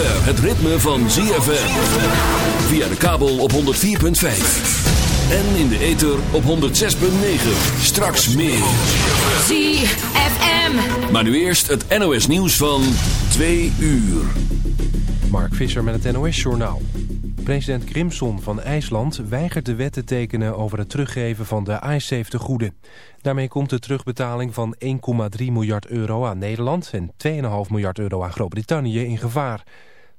zover het ritme van ZFM. Via de kabel op 104.5. En in de ether op 106.9. Straks meer. ZFM. Maar nu eerst het NOS nieuws van 2 uur. Mark Visser met het NOS-journaal. President Grimson van IJsland weigert de wet te tekenen over het teruggeven van de iSafe-tegoeden. Daarmee komt de terugbetaling van 1,3 miljard euro aan Nederland en 2,5 miljard euro aan Groot-Brittannië in gevaar.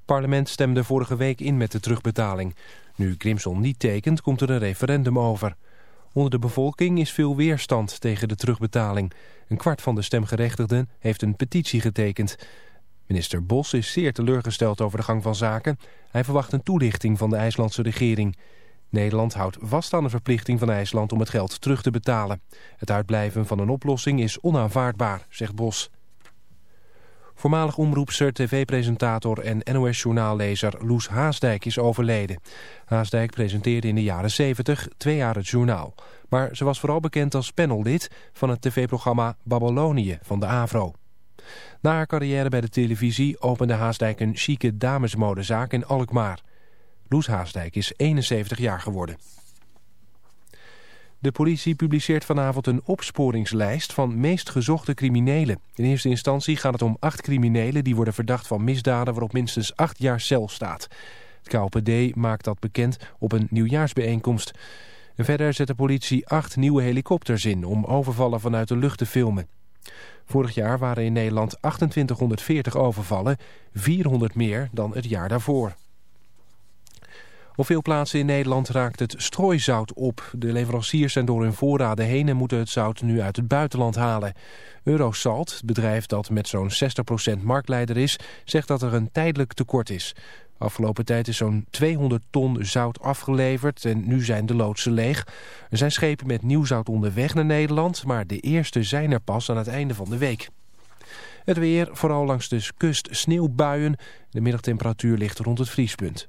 Parlement stemde vorige week in met de terugbetaling. Nu Grimson niet tekent, komt er een referendum over. Onder de bevolking is veel weerstand tegen de terugbetaling. Een kwart van de stemgerechtigden heeft een petitie getekend. Minister Bos is zeer teleurgesteld over de gang van zaken. Hij verwacht een toelichting van de IJslandse regering. Nederland houdt vast aan de verplichting van IJsland om het geld terug te betalen. Het uitblijven van een oplossing is onaanvaardbaar, zegt Bos. Voormalig omroepster, tv-presentator en NOS-journaallezer Loes Haasdijk is overleden. Haasdijk presenteerde in de jaren 70 twee jaar het journaal. Maar ze was vooral bekend als panellid van het tv-programma Babylonië van de AVRO. Na haar carrière bij de televisie opende Haasdijk een chique damesmodezaak in Alkmaar. Loes Haasdijk is 71 jaar geworden. De politie publiceert vanavond een opsporingslijst van meest gezochte criminelen. In eerste instantie gaat het om acht criminelen die worden verdacht van misdaden waarop minstens acht jaar cel staat. Het KOPD maakt dat bekend op een nieuwjaarsbijeenkomst. En verder zet de politie acht nieuwe helikopters in om overvallen vanuit de lucht te filmen. Vorig jaar waren in Nederland 2840 overvallen, 400 meer dan het jaar daarvoor. Op veel plaatsen in Nederland raakt het strooizout op. De leveranciers zijn door hun voorraden heen en moeten het zout nu uit het buitenland halen. Eurosalt, het bedrijf dat met zo'n 60% marktleider is, zegt dat er een tijdelijk tekort is. Afgelopen tijd is zo'n 200 ton zout afgeleverd en nu zijn de loodsen leeg. Er zijn schepen met nieuw zout onderweg naar Nederland, maar de eerste zijn er pas aan het einde van de week. Het weer, vooral langs de kust sneeuwbuien. De middagtemperatuur ligt rond het vriespunt.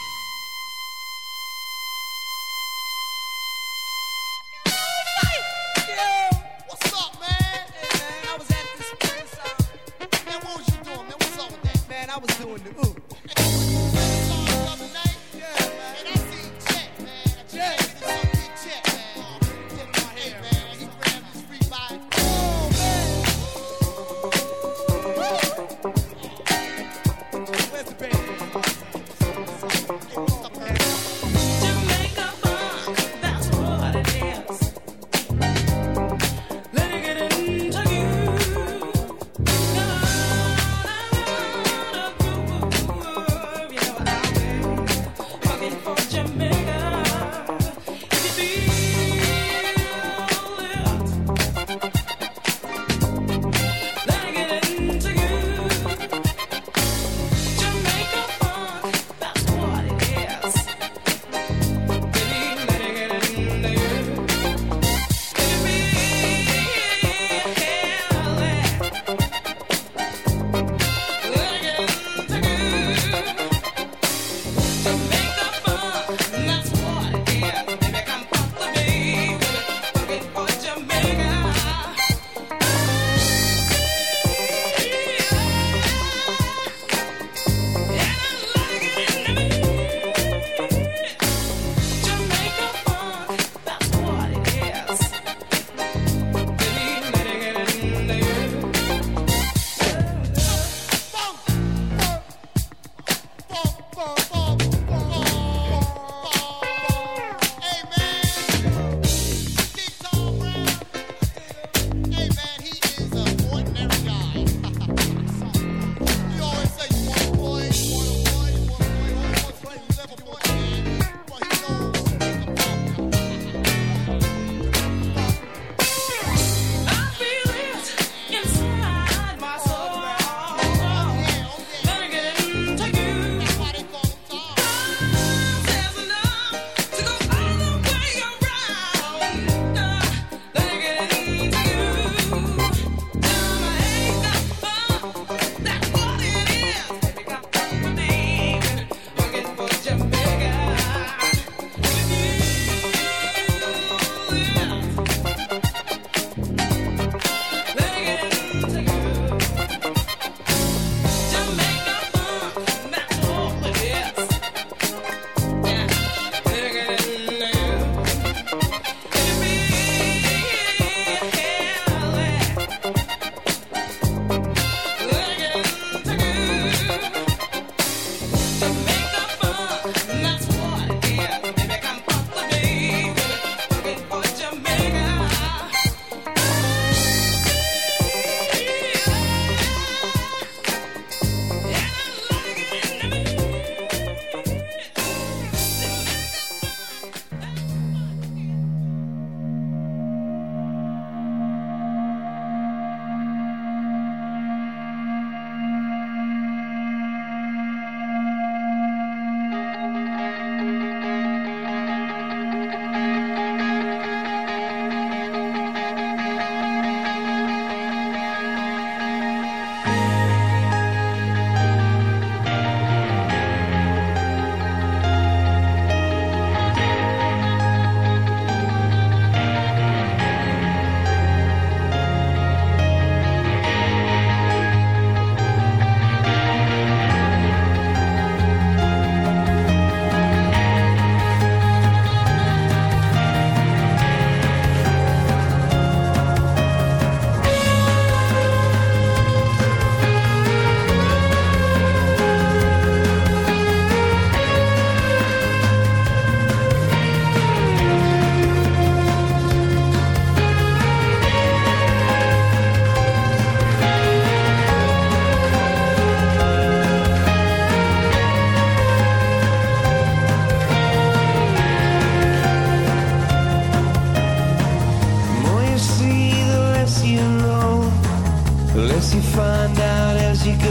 find out as you go,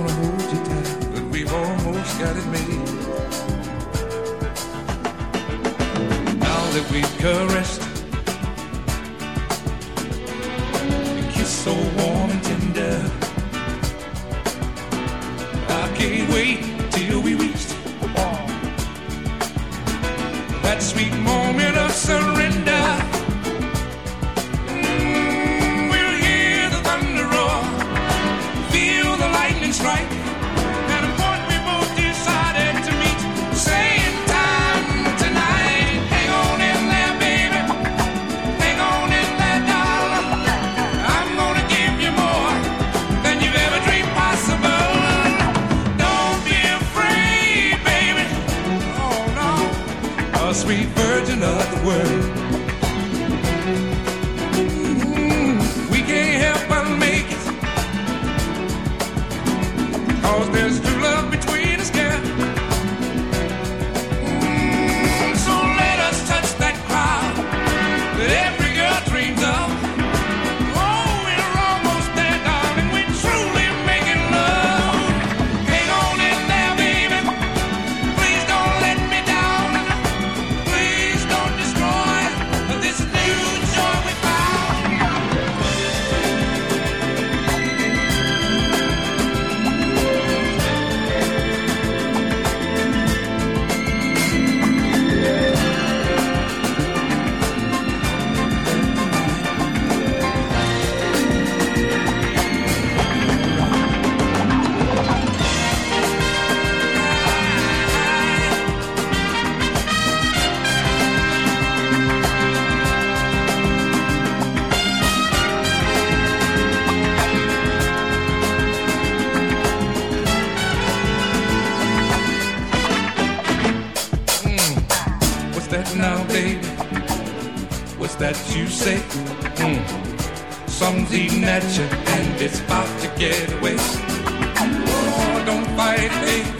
Wanna hold you tight, but we've almost got it made. Now that we've caressed. That you say? Mm. Something's eating at you and it's about to get away. Oh, don't fight it,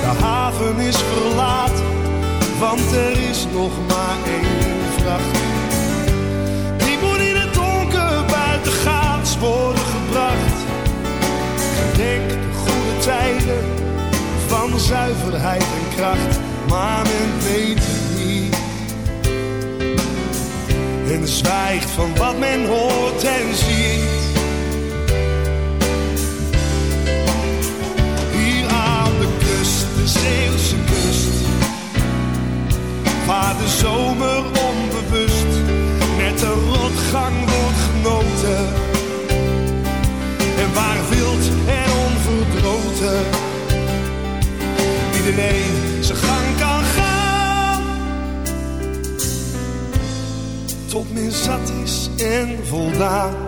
De haven is verlaten, want er is nog maar één vracht. Die moet in het donker buitengaats worden gebracht. Gedenk de goede tijden van zuiverheid en kracht, maar men weet het niet. En zwijgt van wat men hoort en ziet. Voldaan.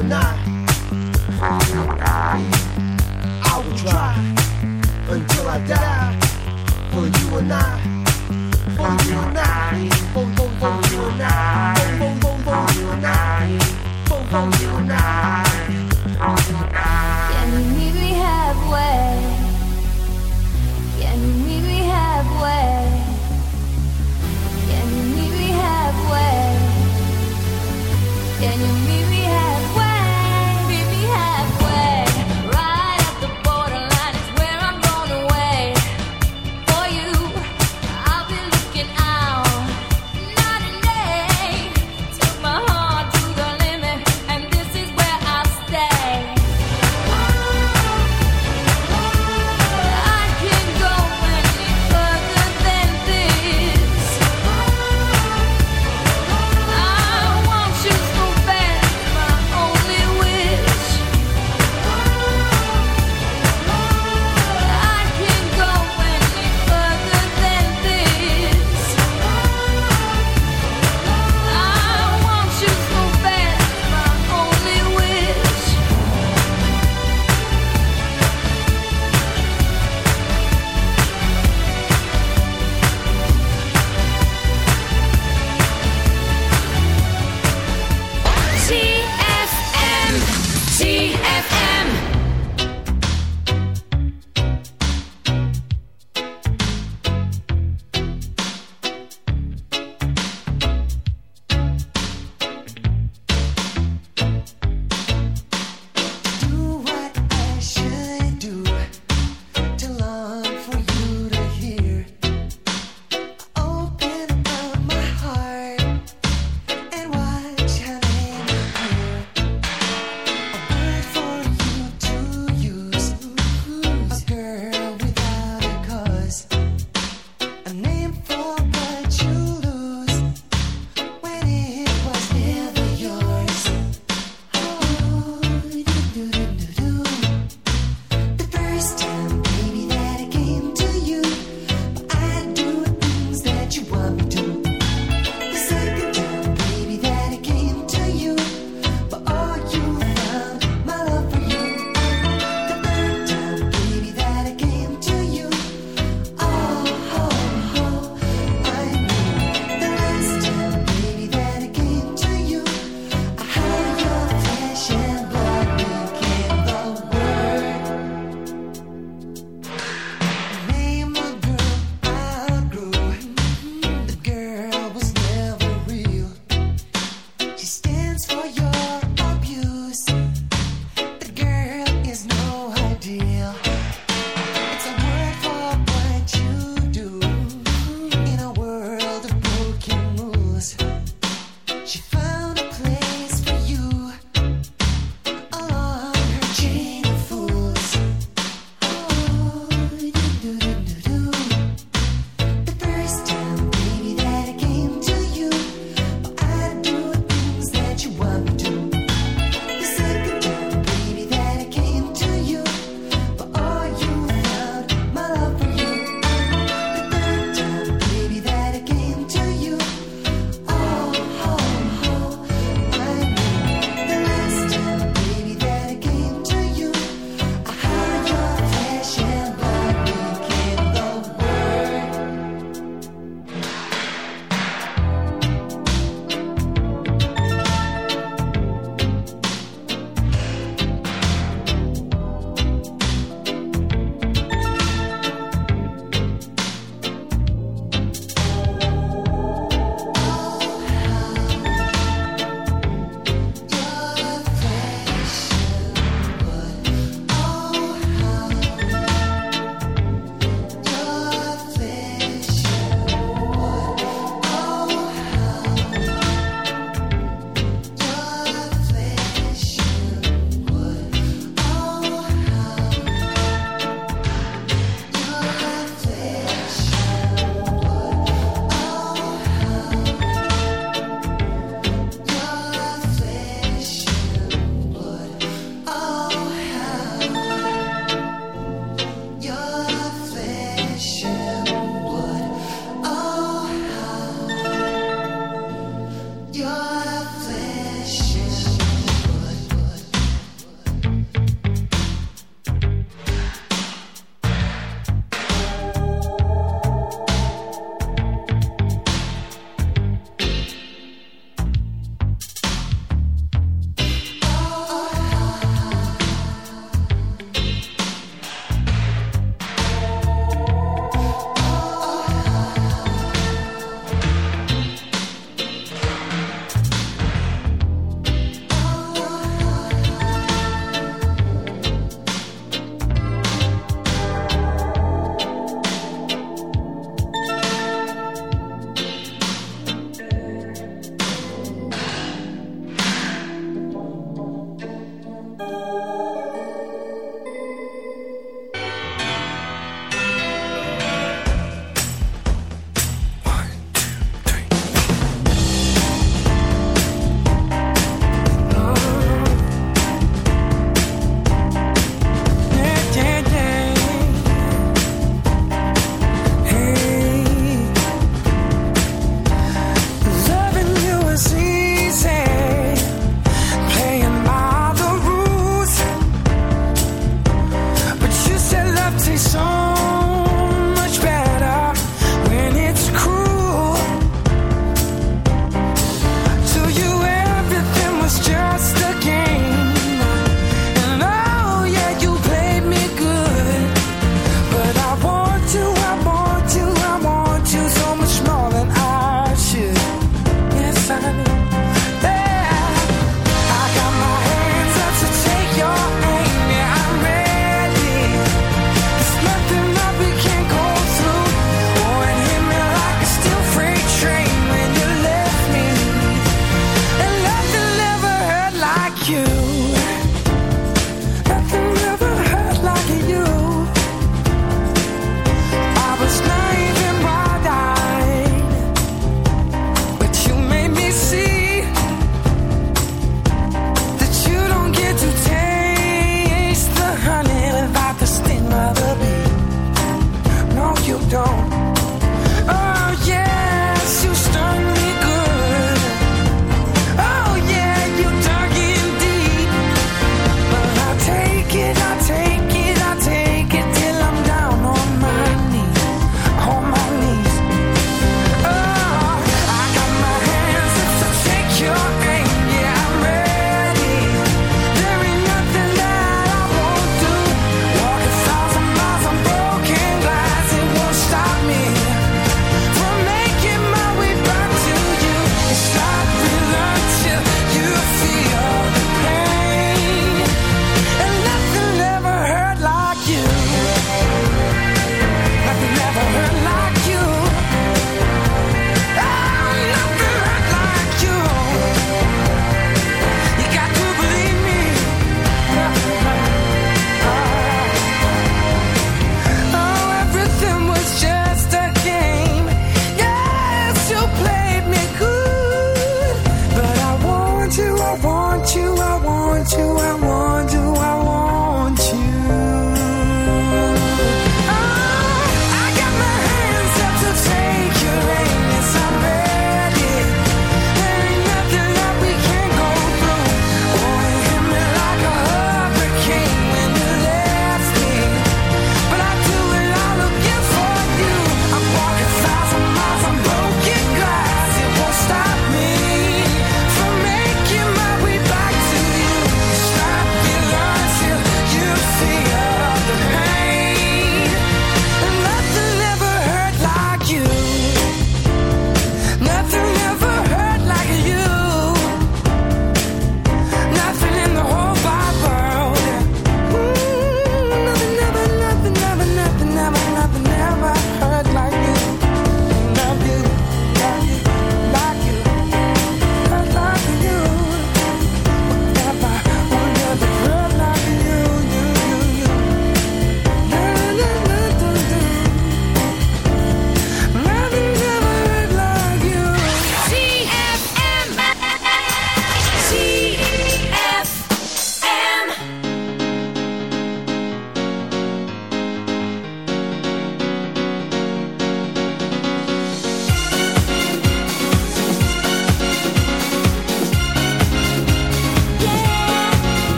And I. I will try until I die for you and I. For you and I. For, for, for you and I. For, for, for, you and I. For you and I.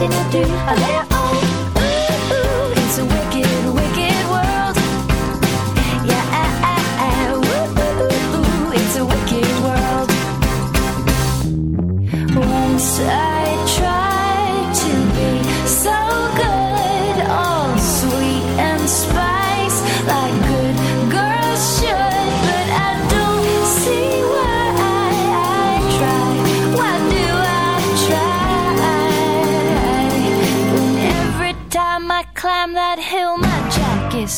nothing to do. I